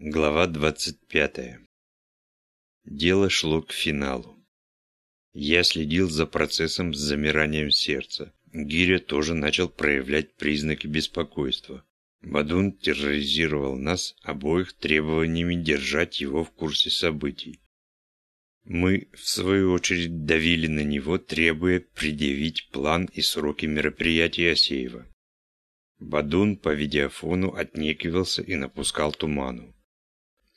Глава 25. Дело шло к финалу. Я следил за процессом с замиранием сердца. Гиря тоже начал проявлять признаки беспокойства. Бадун терроризировал нас обоих требованиями держать его в курсе событий. Мы, в свою очередь, давили на него, требуя предъявить план и сроки мероприятий Асеева. Бадун по видеофону отнекивался и напускал туману.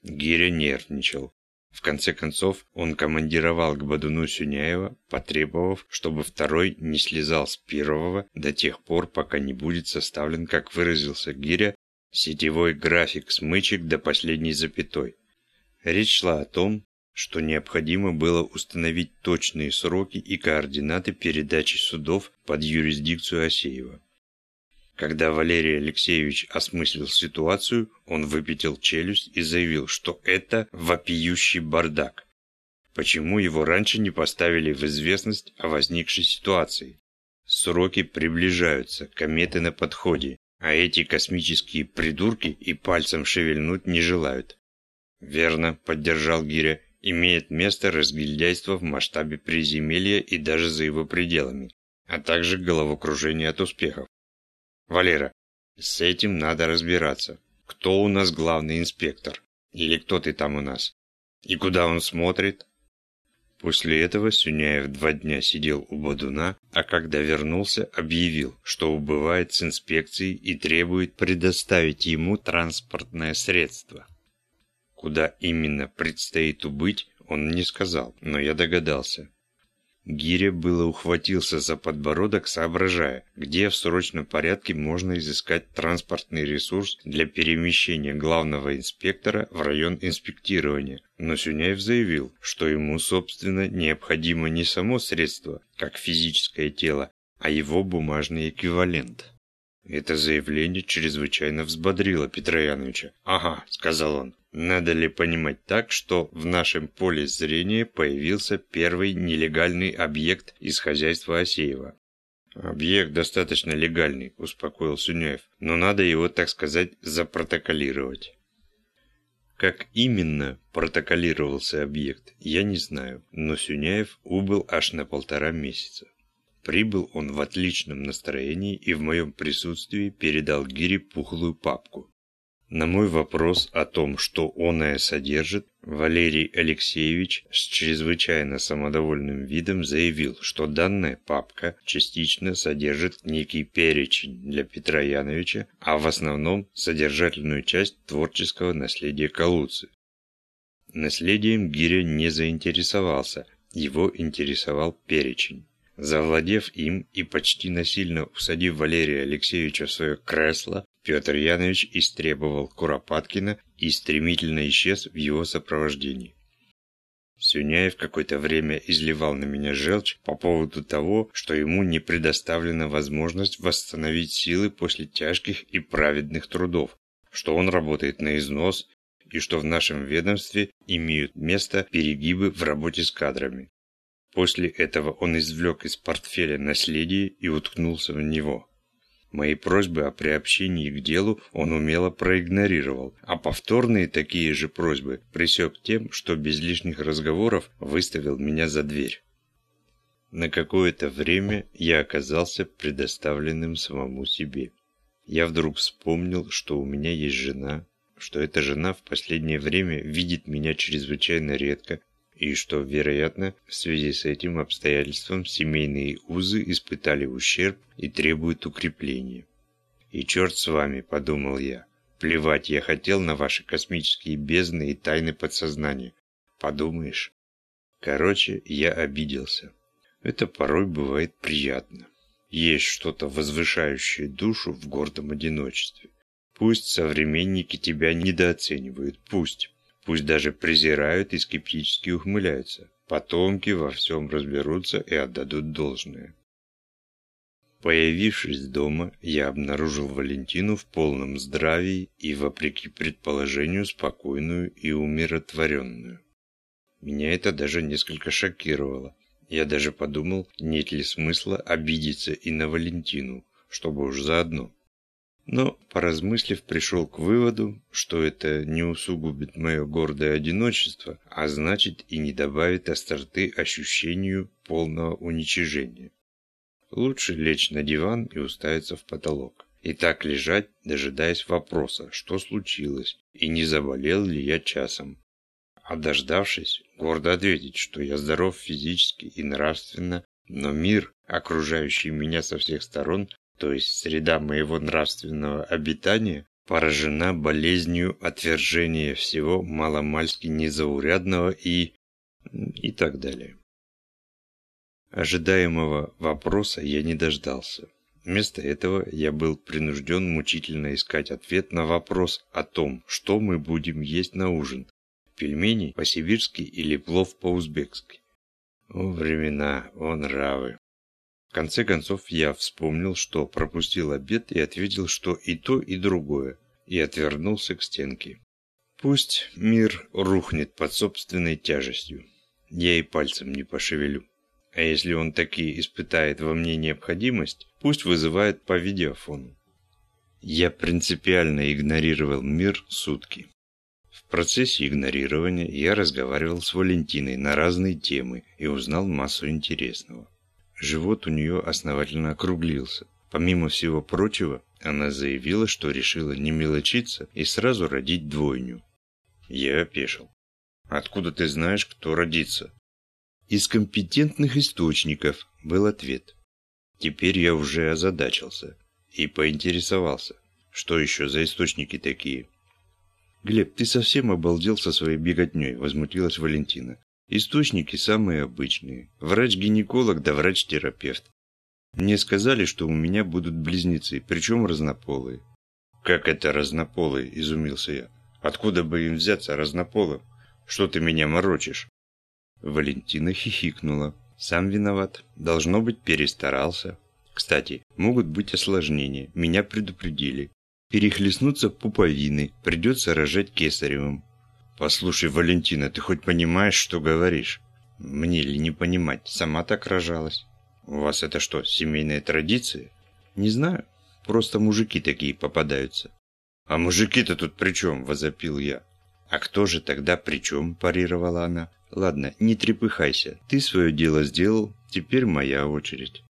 Гиря нервничал. В конце концов, он командировал к Бадуну Сюняева, потребовав, чтобы второй не слезал с первого до тех пор, пока не будет составлен, как выразился Гиря, сетевой график смычек до последней запятой. Речь шла о том, что необходимо было установить точные сроки и координаты передачи судов под юрисдикцию Асеева. Когда Валерий Алексеевич осмыслил ситуацию, он выпятил челюсть и заявил, что это вопиющий бардак. Почему его раньше не поставили в известность о возникшей ситуации? Сроки приближаются, кометы на подходе, а эти космические придурки и пальцем шевельнуть не желают. Верно, поддержал Гиря, имеет место разгильдяйство в масштабе приземелья и даже за его пределами, а также головокружение от успехов. Валера, с этим надо разбираться. Кто у нас главный инспектор? Или кто ты там у нас? И куда он смотрит? После этого Сюняев два дня сидел у Бодуна, а когда вернулся, объявил, что убывает с инспекцией и требует предоставить ему транспортное средство. Куда именно предстоит убыть, он не сказал, но я догадался. Гиря было ухватился за подбородок, соображая, где в срочном порядке можно изыскать транспортный ресурс для перемещения главного инспектора в район инспектирования. Но Сюняев заявил, что ему, собственно, необходимо не само средство, как физическое тело, а его бумажный эквивалент. Это заявление чрезвычайно взбодрило Петра Яновича. «Ага», — сказал он, надо ли понимать так, что в нашем поле зрения появился первый нелегальный объект из хозяйства Асеева? «Объект достаточно легальный», – успокоил Сюняев, – «но надо его, так сказать, запротоколировать». Как именно протоколировался объект, я не знаю, но Сюняев убыл аж на полтора месяца. Прибыл он в отличном настроении и в моем присутствии передал Гире пухлую папку. На мой вопрос о том, что оное содержит, Валерий Алексеевич с чрезвычайно самодовольным видом заявил, что данная папка частично содержит некий перечень для Петра Яновича, а в основном содержательную часть творческого наследия Калуцы. Наследием Гиря не заинтересовался, его интересовал перечень. Завладев им и почти насильно усадив Валерия Алексеевича в свое кресло, Петр Янович истребовал Куропаткина и стремительно исчез в его сопровождении. Сюняев какое-то время изливал на меня желчь по поводу того, что ему не предоставлена возможность восстановить силы после тяжких и праведных трудов, что он работает на износ и что в нашем ведомстве имеют место перегибы в работе с кадрами. После этого он извлек из портфеля наследие и уткнулся в него. Мои просьбы о приобщении к делу он умело проигнорировал, а повторные такие же просьбы пресек тем, что без лишних разговоров выставил меня за дверь. На какое-то время я оказался предоставленным самому себе. Я вдруг вспомнил, что у меня есть жена, что эта жена в последнее время видит меня чрезвычайно редко, и что, вероятно, в связи с этим обстоятельством семейные узы испытали ущерб и требуют укрепления. «И черт с вами», — подумал я, — «плевать я хотел на ваши космические бездны и тайны подсознания. Подумаешь». Короче, я обиделся. Это порой бывает приятно. Есть что-то возвышающее душу в гордом одиночестве. Пусть современники тебя недооценивают, пусть. Пусть даже презирают и скептически ухмыляются. Потомки во всем разберутся и отдадут должное. Появившись дома, я обнаружил Валентину в полном здравии и, вопреки предположению, спокойную и умиротворенную. Меня это даже несколько шокировало. Я даже подумал, нет ли смысла обидеться и на Валентину, чтобы уж заодно. Но, поразмыслив, пришел к выводу, что это не усугубит мое гордое одиночество, а значит и не добавит остроты ощущению полного уничижения. Лучше лечь на диван и уставиться в потолок. И так лежать, дожидаясь вопроса, что случилось, и не заболел ли я часом. А дождавшись, гордо ответить, что я здоров физически и нравственно, но мир, окружающий меня со всех сторон, то есть среда моего нравственного обитания, поражена болезнью отвержения всего маломальски незаурядного и... и так далее. Ожидаемого вопроса я не дождался. Вместо этого я был принужден мучительно искать ответ на вопрос о том, что мы будем есть на ужин. Пельмени по-сибирски или плов по-узбекски. О времена, о нравы. В конце концов, я вспомнил, что пропустил обед и ответил, что и то, и другое, и отвернулся к стенке. Пусть мир рухнет под собственной тяжестью. Я и пальцем не пошевелю. А если он таки испытает во мне необходимость, пусть вызывает по видеофону. Я принципиально игнорировал мир сутки. В процессе игнорирования я разговаривал с Валентиной на разные темы и узнал массу интересного. Живот у нее основательно округлился. Помимо всего прочего, она заявила, что решила не мелочиться и сразу родить двойню. Я опешил. «Откуда ты знаешь, кто родится?» «Из компетентных источников», – был ответ. Теперь я уже озадачился и поинтересовался, что еще за источники такие. «Глеб, ты совсем обалдел со своей беготней», – возмутилась Валентина. Источники самые обычные. Врач-гинеколог да врач-терапевт. Мне сказали, что у меня будут близнецы, причем разнополые. «Как это разнополые?» – изумился я. «Откуда бы им взяться разнополым? Что ты меня морочишь?» Валентина хихикнула. «Сам виноват. Должно быть, перестарался. Кстати, могут быть осложнения. Меня предупредили. Перехлестнуться пуповины. Придется рожать кесаревым. «Послушай, Валентина, ты хоть понимаешь, что говоришь?» «Мне ли не понимать? Сама так рожалась». «У вас это что, семейная традиция?» «Не знаю. Просто мужики такие попадаются». «А мужики-то тут при чем?» – возопил я. «А кто же тогда при чем?» – парировала она. «Ладно, не трепыхайся. Ты свое дело сделал, теперь моя очередь».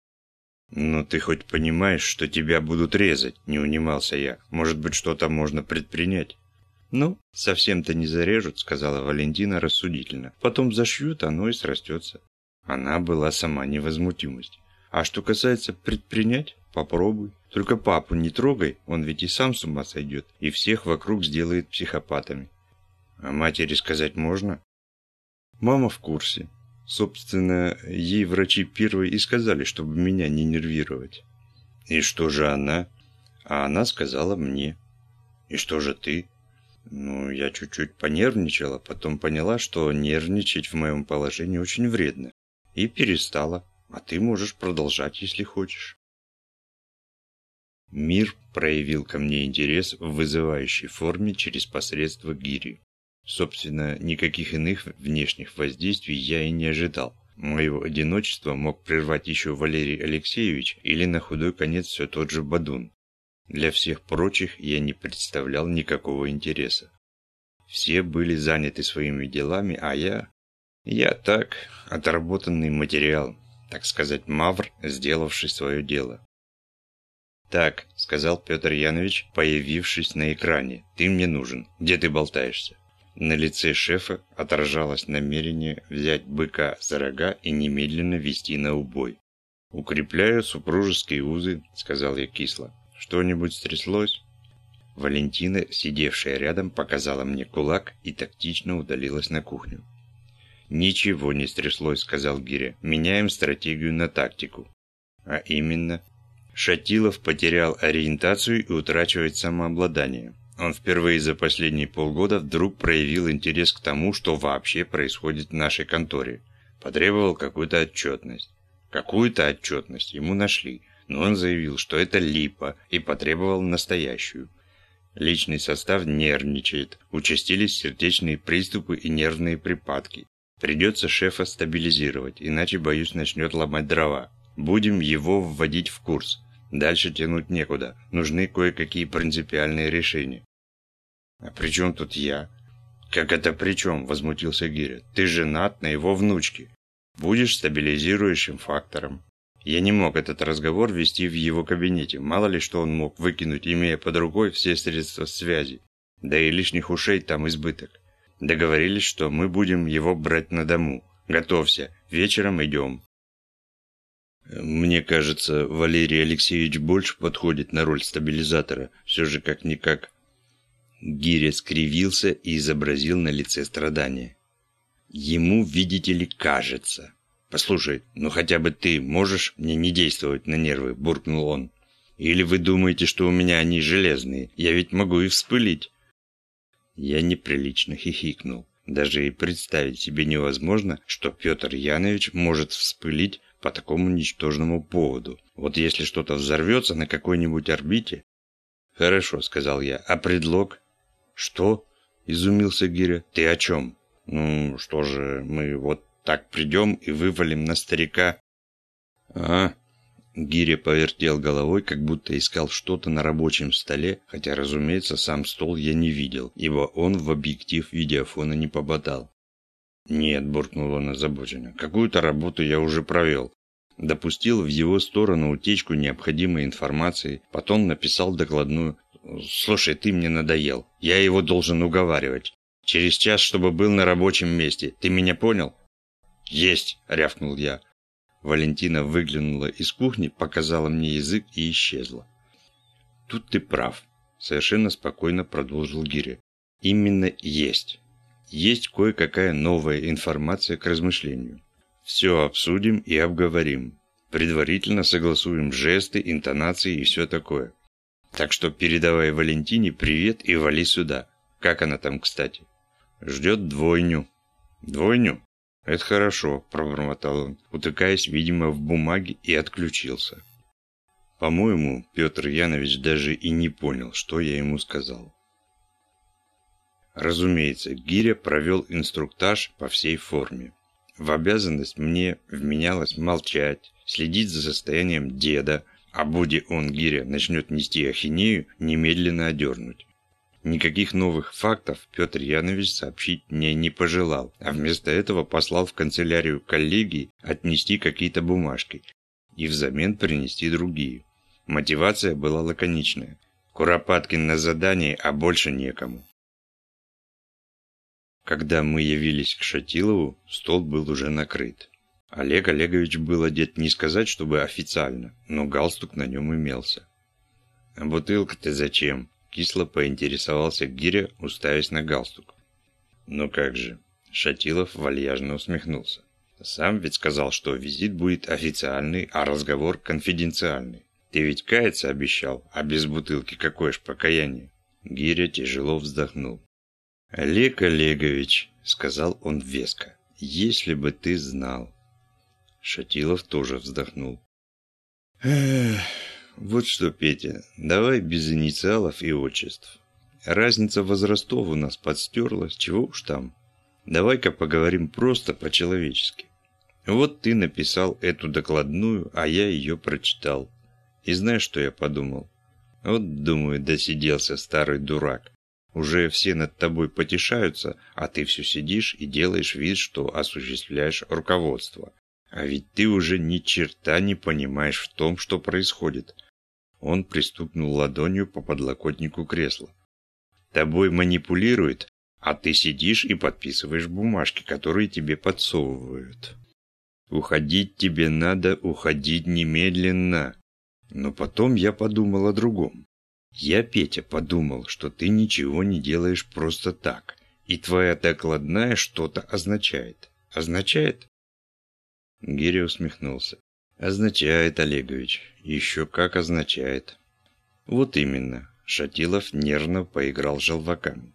«Ну ты хоть понимаешь, что тебя будут резать?» – не унимался я. «Может быть, что-то можно предпринять?» «Ну, совсем-то не зарежут», — сказала Валентина рассудительно. «Потом зашьют, оно и срастется». Она была сама невозмутимость. «А что касается предпринять, попробуй. Только папу не трогай, он ведь и сам с ума сойдет, и всех вокруг сделает психопатами». «А матери сказать можно?» «Мама в курсе. Собственно, ей врачи первые и сказали, чтобы меня не нервировать». «И что же она?» «А она сказала мне». «И что же ты?» Ну, я чуть-чуть понервничала, потом поняла, что нервничать в моем положении очень вредно. И перестала. А ты можешь продолжать, если хочешь. Мир проявил ко мне интерес в вызывающей форме через посредство гири. Собственно, никаких иных внешних воздействий я и не ожидал. Моего одиночества мог прервать еще Валерий Алексеевич или на худой конец все тот же Бадун. Для всех прочих я не представлял никакого интереса. Все были заняты своими делами, а я... Я так, отработанный материал, так сказать, мавр, сделавший свое дело. «Так», — сказал Петр Янович, появившись на экране, — «ты мне нужен. Где ты болтаешься?» На лице шефа отражалось намерение взять быка за рога и немедленно вести на убой. «Укрепляю супружеские узы», — сказал я кисло. Что-нибудь стряслось?» Валентина, сидевшая рядом, показала мне кулак и тактично удалилась на кухню. «Ничего не стряслось», — сказал Гиря. «Меняем стратегию на тактику». «А именно?» Шатилов потерял ориентацию и утрачивает самообладание. Он впервые за последние полгода вдруг проявил интерес к тому, что вообще происходит в нашей конторе. Потребовал какую-то отчетность. Какую-то отчетность ему нашли но он заявил, что это липа, и потребовал настоящую. Личный состав нервничает, участились сердечные приступы и нервные припадки. Придется шефа стабилизировать, иначе, боюсь, начнет ломать дрова. Будем его вводить в курс. Дальше тянуть некуда. Нужны кое-какие принципиальные решения. А при чем тут я? Как это при чем? Возмутился Гиря. Ты женат на его внучке. Будешь стабилизирующим фактором. Я не мог этот разговор вести в его кабинете. Мало ли что он мог выкинуть, имея под рукой все средства связи. Да и лишних ушей там избыток. Договорились, что мы будем его брать на дому. Готовься. Вечером идем. Мне кажется, Валерий Алексеевич больше подходит на роль стабилизатора. Все же как-никак. Гиря скривился и изобразил на лице страдания. Ему, видите ли, кажется. «Послушай, ну хотя бы ты можешь мне не действовать на нервы?» – буркнул он. «Или вы думаете, что у меня они железные? Я ведь могу и вспылить». Я неприлично хихикнул. Даже и представить себе невозможно, что Петр Янович может вспылить по такому ничтожному поводу. Вот если что-то взорвется на какой-нибудь орбите... «Хорошо», — сказал я. «А предлог?» «Что?» — изумился Гиря. «Ты о чем?» «Ну, что же, мы вот так придем и вывалим на старика». «А?» Гиря повертел головой, как будто искал что-то на рабочем столе, хотя, разумеется, сам стол я не видел, ибо он в объектив видеофона не попадал. «Нет», – буркнул он озабоченно, – «какую-то работу я уже провел». Допустил в его сторону утечку необходимой информации, потом написал докладную. «Слушай, ты мне надоел. Я его должен уговаривать. Через час, чтобы был на рабочем месте. Ты меня понял?» «Есть!» – рявкнул я. Валентина выглянула из кухни, показала мне язык и исчезла. «Тут ты прав», – совершенно спокойно продолжил Гири. «Именно есть. Есть кое-какая новая информация к размышлению. Все обсудим и обговорим. Предварительно согласуем жесты, интонации и все такое. Так что передавай Валентине привет и вали сюда. Как она там, кстати?» «Ждет двойню». «Двойню?» «Это хорошо», – пробормотал он, утыкаясь, видимо, в бумаге и отключился. По-моему, Петр Янович даже и не понял, что я ему сказал. Разумеется, Гиря провел инструктаж по всей форме. В обязанность мне вменялось молчать, следить за состоянием деда, а буде он, Гиря, начнет нести ахинею, немедленно одернуть. Никаких новых фактов Петр Янович сообщить мне не пожелал, а вместо этого послал в канцелярию коллеги отнести какие-то бумажки и взамен принести другие. Мотивация была лаконичная. Куропаткин на задании, а больше некому. Когда мы явились к Шатилову, стол был уже накрыт. Олег Олегович был одет не сказать, чтобы официально, но галстук на нем имелся. «А бутылка-то зачем?» Кисло поинтересовался Гиря, уставясь на галстук. «Ну как же?» Шатилов вальяжно усмехнулся. «Сам ведь сказал, что визит будет официальный, а разговор конфиденциальный. Ты ведь каяться обещал, а без бутылки какое ж покаяние?» Гиря тяжело вздохнул. «Олег Олегович», — сказал он веско, — «если бы ты знал». Шатилов тоже вздохнул. «Эх, вот что, Петя, давай без инициалов и отчеств. Разница возрастов у нас подстерлась, чего уж там. Давай-ка поговорим просто по-человечески. Вот ты написал эту докладную, а я ее прочитал. И знаешь, что я подумал? Вот, думаю, досиделся старый дурак. Уже все над тобой потешаются, а ты все сидишь и делаешь вид, что осуществляешь руководство. А ведь ты уже ни черта не понимаешь в том, что происходит. Он пристукнул ладонью по подлокотнику кресла. Тобой манипулирует, а ты сидишь и подписываешь бумажки, которые тебе подсовывают. Уходить тебе надо, уходить немедленно. Но потом я подумал о другом. Я, Петя, подумал, что ты ничего не делаешь просто так, и твоя докладная что-то означает. Означает? Гиря усмехнулся. Означает, Олегович. Еще как означает. Вот именно. Шатилов нервно поиграл желваками.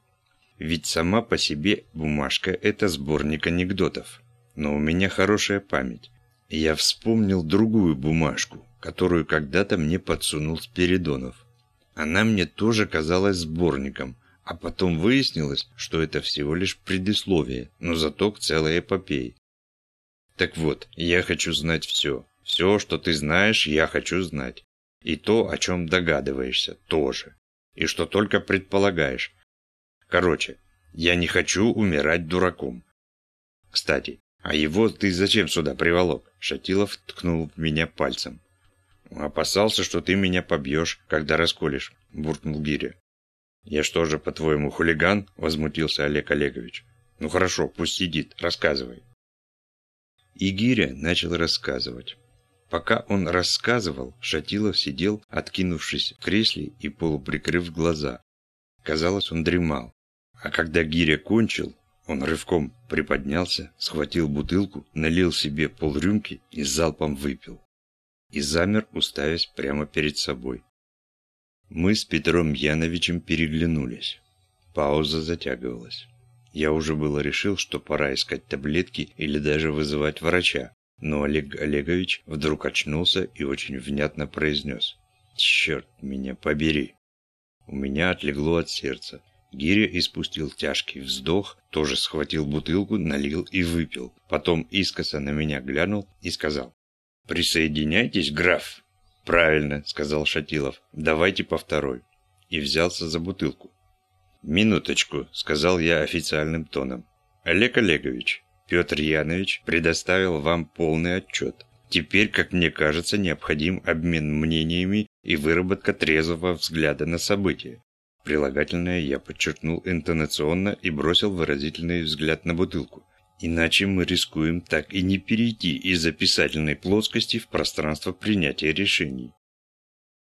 Ведь сама по себе бумажка – это сборник анекдотов. Но у меня хорошая память. Я вспомнил другую бумажку, которую когда-то мне подсунул Спиридонов. Она мне тоже казалась сборником, а потом выяснилось, что это всего лишь предисловие, но зато к целой эпопее. Так вот, я хочу знать все. Все, что ты знаешь, я хочу знать. И то, о чем догадываешься, тоже. И что только предполагаешь. Короче, я не хочу умирать дураком. Кстати, а его ты зачем сюда приволок? Шатилов ткнул в меня пальцем. Опасался, что ты меня побьешь, когда расколешь, буркнул Гиря. Я что же, по-твоему, хулиган? Возмутился Олег Олегович. Ну хорошо, пусть сидит, рассказывай. И Гиря начал рассказывать. Пока он рассказывал, Шатилов сидел, откинувшись в кресле и полуприкрыв глаза. Казалось, он дремал. А когда Гиря кончил, он рывком приподнялся, схватил бутылку, налил себе полрюмки и залпом выпил. И замер, уставясь прямо перед собой. Мы с Петром Яновичем переглянулись. Пауза затягивалась. Я уже было решил, что пора искать таблетки или даже вызывать врача, но Олег Олегович вдруг очнулся и очень внятно произнес. «Черт меня побери!» У меня отлегло от сердца. Гиря испустил тяжкий вздох, тоже схватил бутылку, налил и выпил. Потом искоса на меня глянул и сказал. «Присоединяйтесь, граф!» «Правильно», — сказал Шатилов. «Давайте по второй». И взялся за бутылку. «Минуточку», — сказал я официальным тоном. «Олег Олегович, Петр Янович предоставил вам полный отчет. Теперь, как мне кажется, необходим обмен мнениями и выработка трезвого взгляда на события. Прилагательное я подчеркнул интонационно и бросил выразительный взгляд на бутылку. Иначе мы рискуем так и не перейти из описательной плоскости в пространство принятия решений.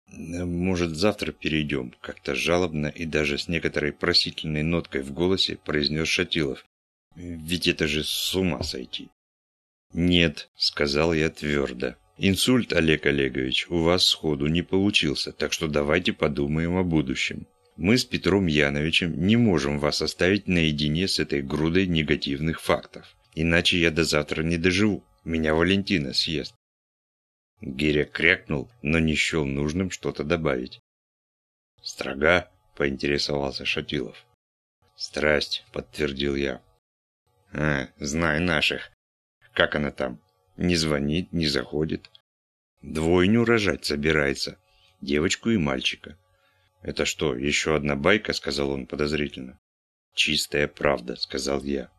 «Может, завтра перейдем?» – как-то жалобно и даже с некоторой просительной ноткой в голосе произнес Шатилов. «Ведь это же с ума сойти!» «Нет», – сказал я твердо. «Инсульт, Олег Олегович, у вас сходу не получился, так что давайте подумаем о будущем. Мы с Петром Яновичем не можем вас оставить наедине с этой грудой негативных фактов. Иначе я до завтра не доживу. Меня Валентина съест. Гиря крякнул, но не счел нужным что-то добавить. «Строга?» – поинтересовался Шатилов. «Страсть», – подтвердил я. «А, знай наших. Как она там? Не звонит, не заходит. Двойню рожать собирается. Девочку и мальчика. «Это что, еще одна байка?» – сказал он подозрительно. «Чистая правда», – сказал я.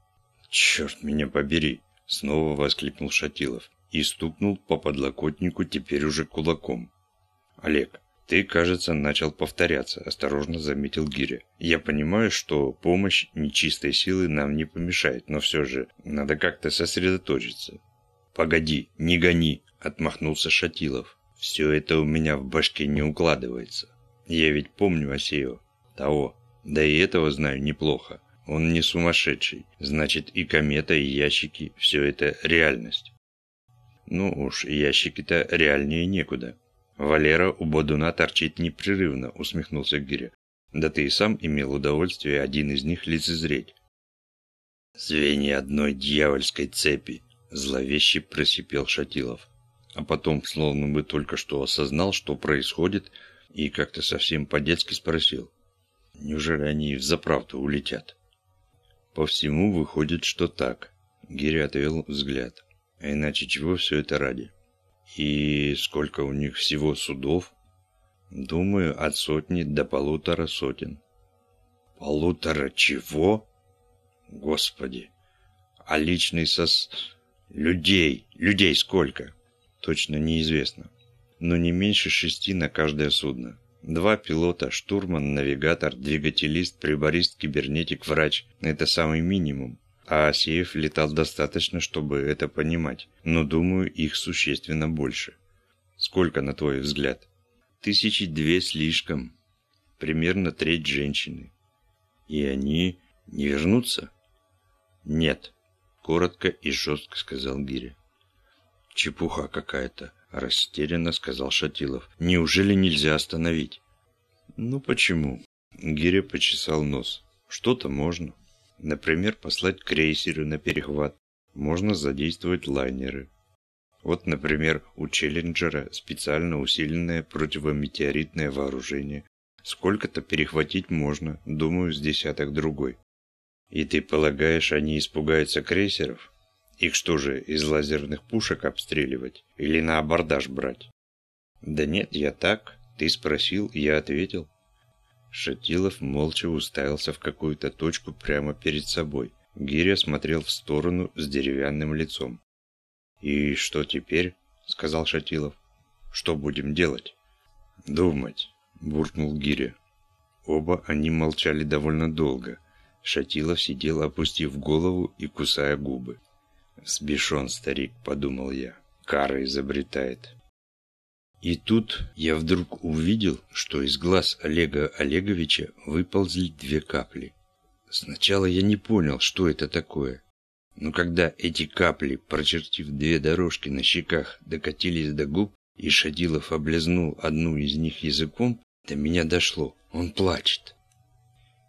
«Черт меня побери!» – снова воскликнул Шатилов и стукнул по подлокотнику теперь уже кулаком. «Олег, ты, кажется, начал повторяться», – осторожно заметил Гиря. «Я понимаю, что помощь нечистой силы нам не помешает, но все же надо как-то сосредоточиться». «Погоди, не гони», – отмахнулся Шатилов. «Все это у меня в башке не укладывается. Я ведь помню Асеева. Того. Да и этого знаю неплохо. Он не сумасшедший. Значит, и комета, и ящики – все это реальность. Ну уж, ящики-то реальнее некуда. Валера у Бодуна торчит непрерывно, усмехнулся Гиря. Да ты и сам имел удовольствие один из них лицезреть. Звенья одной дьявольской цепи, зловеще просипел Шатилов. А потом, словно бы только что осознал, что происходит, и как-то совсем по-детски спросил. Неужели они взаправду улетят? По всему выходит, что так. Гири отвел взгляд. А иначе чего все это ради? И сколько у них всего судов? Думаю, от сотни до полутора сотен. Полутора чего? Господи! А личный сос... Людей! Людей сколько? Точно неизвестно. Но не меньше шести на каждое судно. Два пилота, штурман, навигатор, двигателист, приборист, кибернетик, врач – это самый минимум. А Асеев летал достаточно, чтобы это понимать. Но, думаю, их существенно больше. Сколько, на твой взгляд? Тысячи две слишком. Примерно треть женщины. И они не вернутся? Нет. Коротко и жестко сказал Гиря. Чепуха какая-то. Растерянно сказал Шатилов. Неужели нельзя остановить? Ну почему? Гиря почесал нос. Что-то можно. Например, послать крейсеры на перехват. Можно задействовать лайнеры. Вот, например, у Челленджера специально усиленное противометеоритное вооружение. Сколько-то перехватить можно, думаю, с десяток другой. И ты полагаешь, они испугаются крейсеров? Их что же, из лазерных пушек обстреливать? Или на абордаж брать? Да нет, я так. Ты спросил, я ответил. Шатилов молча уставился в какую-то точку прямо перед собой. Гиря смотрел в сторону с деревянным лицом. «И что теперь?» — сказал Шатилов. «Что будем делать?» «Думать», — буркнул Гиря. Оба они молчали довольно долго. Шатилов сидел, опустив голову и кусая губы. «Сбешен старик», — подумал я. «Кара изобретает». И тут я вдруг увидел, что из глаз Олега Олеговича выползли две капли. Сначала я не понял, что это такое. Но когда эти капли, прочертив две дорожки на щеках, докатились до губ, и Шадилов облизнул одну из них языком, до меня дошло. Он плачет.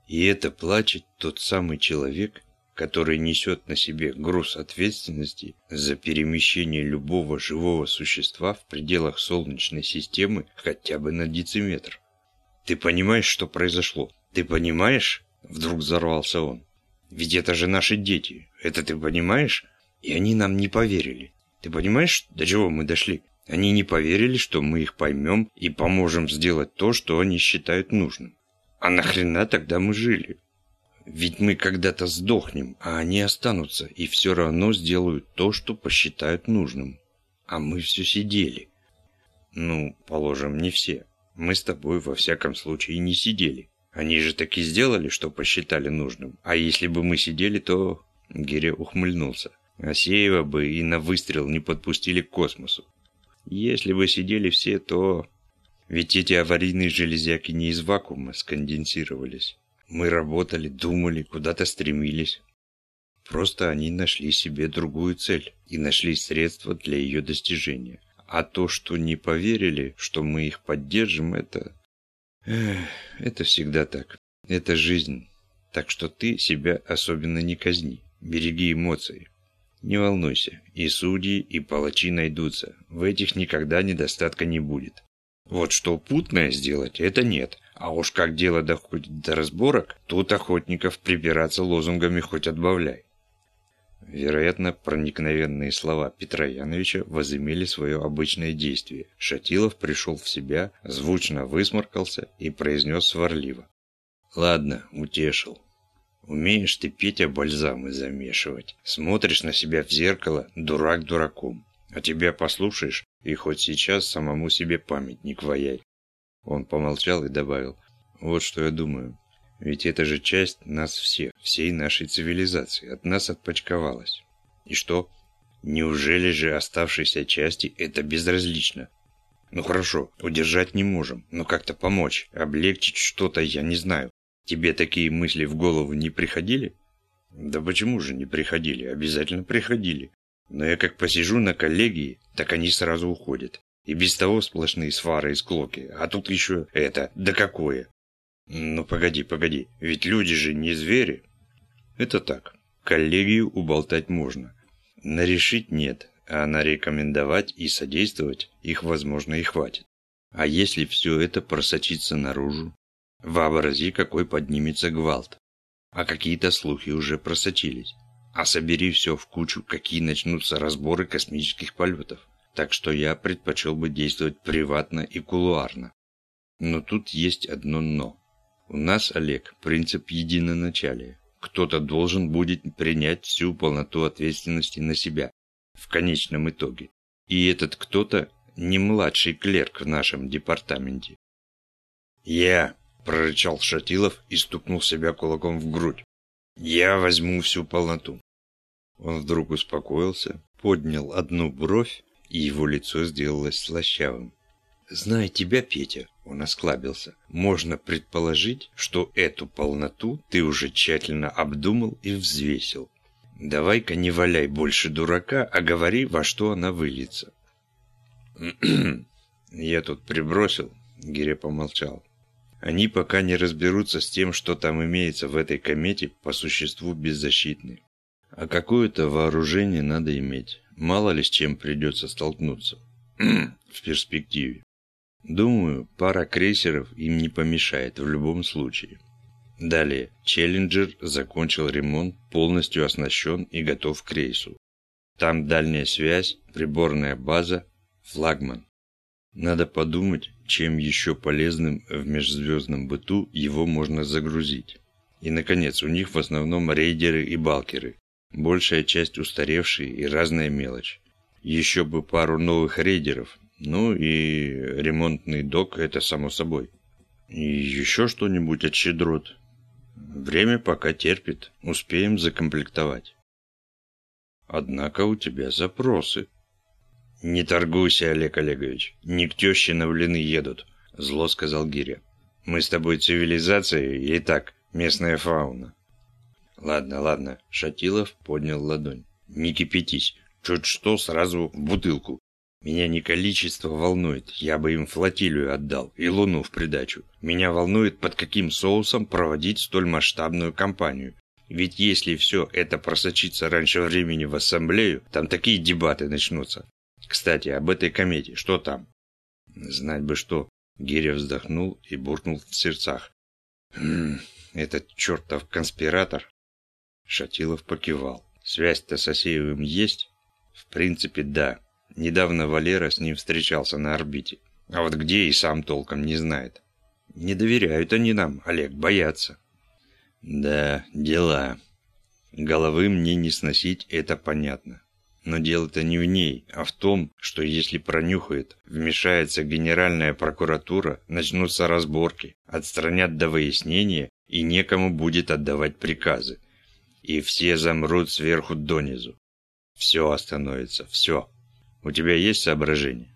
И это плачет тот самый человек, который несет на себе груз ответственности за перемещение любого живого существа в пределах Солнечной системы хотя бы на дециметр. «Ты понимаешь, что произошло? Ты понимаешь?» Вдруг взорвался он. «Ведь это же наши дети. Это ты понимаешь? И они нам не поверили. Ты понимаешь, до чего мы дошли? Они не поверили, что мы их поймем и поможем сделать то, что они считают нужным. А нахрена тогда мы жили? Ведь мы когда-то сдохнем, а они останутся и все равно сделают то, что посчитают нужным. А мы все сидели. Ну, положим, не все. Мы с тобой во всяком случае не сидели. Они же таки сделали, что посчитали нужным. А если бы мы сидели, то... Гиря ухмыльнулся. Асеева бы и на выстрел не подпустили к космосу. Если бы сидели все, то... Ведь эти аварийные железяки не из вакуума сконденсировались. Мы работали, думали, куда-то стремились. Просто они нашли себе другую цель и нашли средства для ее достижения. А то, что не поверили, что мы их поддержим, это... Эх, это всегда так. Это жизнь. Так что ты себя особенно не казни. Береги эмоции. Не волнуйся. И судьи, и палачи найдутся. В этих никогда недостатка не будет. Вот что путное сделать, это нет. А уж как дело доходит до разборок, тут охотников припираться лозунгами хоть отбавляй. Вероятно, проникновенные слова Петра Яновича возымели свое обычное действие. Шатилов пришел в себя, звучно высморкался и произнес сварливо. «Ладно, утешил. Умеешь ты, Петя, бальзамы замешивать. Смотришь на себя в зеркало, дурак дураком. А тебя послушаешь, и хоть сейчас самому себе памятник ваяй. Он помолчал и добавил. Вот что я думаю. Ведь это же часть нас всех, всей нашей цивилизации. От нас отпочковалась. И что? Неужели же оставшейся части это безразлично? Ну хорошо, удержать не можем, но как-то помочь, облегчить что-то, я не знаю. Тебе такие мысли в голову не приходили? Да почему же не приходили? Обязательно приходили. Но я как посижу на коллегии, так они сразу уходят. И без того сплошные свары и склоки. А тут еще это, да какое? Ну погоди, погоди, ведь люди же не звери. Это так, коллегию уболтать можно. Нарешить нет, а нарекомендовать и содействовать их, возможно, и хватит. А если все это просочится наружу? Вообрази, какой поднимется гвалт. А какие-то слухи уже просочились. А собери все в кучу, какие начнутся разборы космических полетов. Так что я предпочел бы действовать приватно и кулуарно. Но тут есть одно «но». У нас, Олег, принцип единоначалия. Кто-то должен будет принять всю полноту ответственности на себя, в конечном итоге. И этот кто-то не младший клерк в нашем департаменте. «Я», – прорычал Шатилов и стукнул себя кулаком в грудь. «Я возьму всю полноту. Он вдруг успокоился, поднял одну бровь, и его лицо сделалось слащавым. «Зная тебя, Петя», — он осклабился, — «можно предположить, что эту полноту ты уже тщательно обдумал и взвесил. Давай-ка не валяй больше дурака, а говори, во что она выльется». «Я тут прибросил», — Гире помолчал. «Они пока не разберутся с тем, что там имеется в этой комете, по существу беззащитны. А какое-то вооружение надо иметь. Мало ли с чем придется столкнуться. в перспективе. Думаю, пара крейсеров им не помешает в любом случае. Далее. Челленджер закончил ремонт, полностью оснащен и готов к рейсу. Там дальняя связь, приборная база, флагман. Надо подумать, чем еще полезным в межзвездном быту его можно загрузить. И, наконец, у них в основном рейдеры и балкеры. Большая часть устаревшие и разная мелочь. Еще бы пару новых рейдеров. Ну и ремонтный док, это само собой. И еще что-нибудь от щедрот. Время пока терпит. Успеем закомплектовать. Однако у тебя запросы. Не торгуйся, Олег Олегович. Не к теще на блины едут, зло сказал Гиря. Мы с тобой цивилизация и так местная фауна. Ладно, ладно, Шатилов поднял ладонь. Не кипятись. Чуть что, сразу в бутылку. Меня не количество волнует, я бы им флотилию отдал и луну в придачу. Меня волнует, под каким соусом проводить столь масштабную кампанию. Ведь если все это просочится раньше времени в ассамблею, там такие дебаты начнутся. Кстати, об этой комете, что там? Знать бы что. Гиря вздохнул и буркнул в сердцах. «Хм, этот чертов конспиратор. Шатилов покивал. Связь-то с Асеевым есть? В принципе, да. Недавно Валера с ним встречался на орбите. А вот где и сам толком не знает. Не доверяют они нам, Олег, боятся. Да, дела. Головы мне не сносить, это понятно. Но дело-то не в ней, а в том, что если пронюхает, вмешается Генеральная прокуратура, начнутся разборки, отстранят до выяснения и некому будет отдавать приказы. И все замрут сверху донизу. Все остановится, все. У тебя есть соображения?